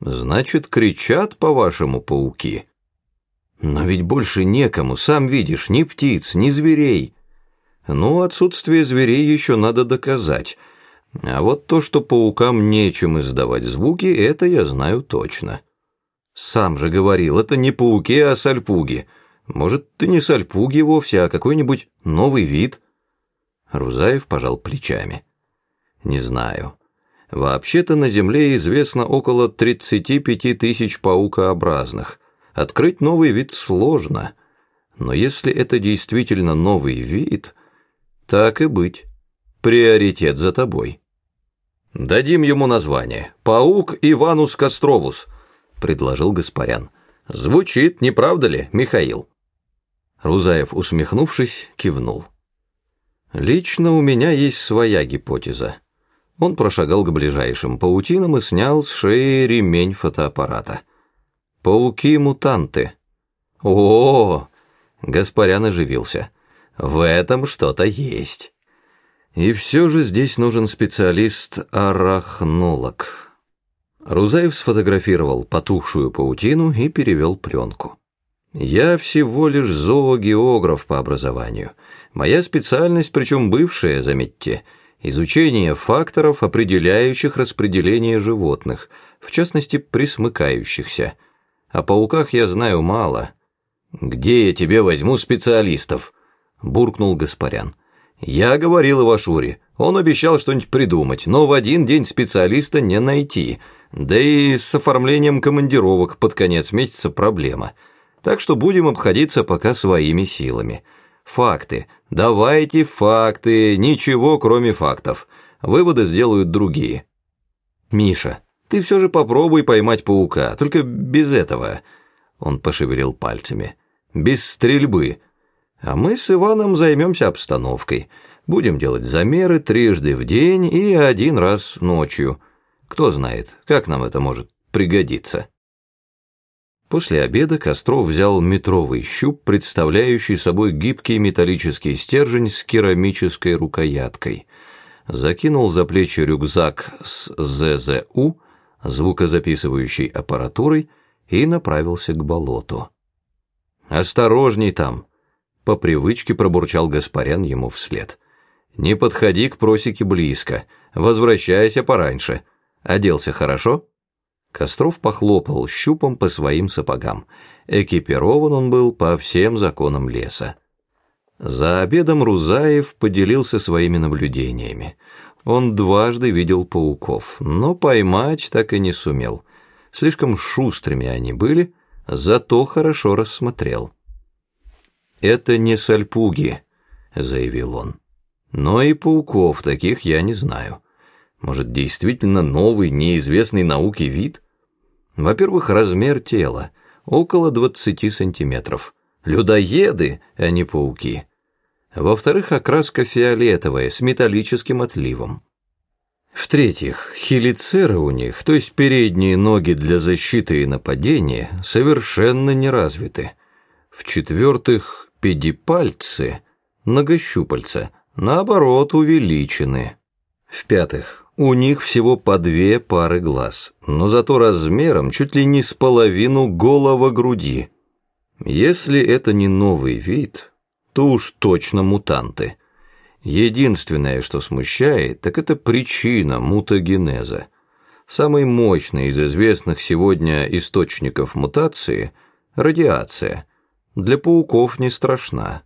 Значит, кричат, по-вашему, пауки? Но ведь больше некому, сам видишь, ни птиц, ни зверей. Ну, отсутствие зверей еще надо доказать. А вот то, что паукам нечем издавать звуки, это я знаю точно. Сам же говорил, это не пауки, а сальпуги. Может, ты не сальпуги вовсе, а какой-нибудь новый вид? Рузаев пожал плечами. Не знаю. Вообще-то на Земле известно около 35 тысяч паукообразных. Открыть новый вид сложно. Но если это действительно новый вид, так и быть. Приоритет за тобой. Дадим ему название. Паук Иванус Костровус, предложил Гаспарян. Звучит, не правда ли, Михаил? Рузаев, усмехнувшись, кивнул. Лично у меня есть своя гипотеза. Он прошагал к ближайшим паутинам и снял с шеи ремень фотоаппарата. Пауки-мутанты. О, -о, -о Гаспарян оживился. В этом что-то есть. И все же здесь нужен специалист-арахнолог. Рузаев сфотографировал потухшую паутину и перевел пленку. Я всего лишь зоогеограф по образованию. Моя специальность, причем бывшая, заметьте, изучение факторов, определяющих распределение животных, в частности, присмыкающихся. О пауках я знаю мало. Где я тебе возьму специалистов? буркнул Гаспарян. «Я говорил Ивашуре, он обещал что-нибудь придумать, но в один день специалиста не найти, да и с оформлением командировок под конец месяца проблема. Так что будем обходиться пока своими силами. Факты. Давайте факты, ничего кроме фактов. Выводы сделают другие». «Миша, ты все же попробуй поймать паука, только без этого». Он пошевелил пальцами. «Без стрельбы». А мы с Иваном займемся обстановкой. Будем делать замеры трижды в день и один раз ночью. Кто знает, как нам это может пригодиться. После обеда Костров взял метровый щуп, представляющий собой гибкий металлический стержень с керамической рукояткой. Закинул за плечи рюкзак с ЗЗУ, звукозаписывающей аппаратурой, и направился к болоту. «Осторожней там!» По привычке пробурчал Гаспарян ему вслед. «Не подходи к просеке близко, возвращайся пораньше. Оделся хорошо?» Костров похлопал щупом по своим сапогам. Экипирован он был по всем законам леса. За обедом Рузаев поделился своими наблюдениями. Он дважды видел пауков, но поймать так и не сумел. Слишком шустрыми они были, зато хорошо рассмотрел. «Это не сальпуги», — заявил он. «Но и пауков таких я не знаю. Может, действительно новый, неизвестный науке вид? Во-первых, размер тела — около 20 сантиметров. Людоеды, а не пауки. Во-вторых, окраска фиолетовая, с металлическим отливом. В-третьих, хелицеры у них, то есть передние ноги для защиты и нападения, совершенно не развиты. В-четвертых, Педипальцы, многощупальца, наоборот, увеличены. В-пятых, у них всего по две пары глаз, но зато размером чуть ли не с половину голого груди. Если это не новый вид, то уж точно мутанты. Единственное, что смущает, так это причина мутагенеза. Самый мощный из известных сегодня источников мутации – радиация – для пауков не страшна.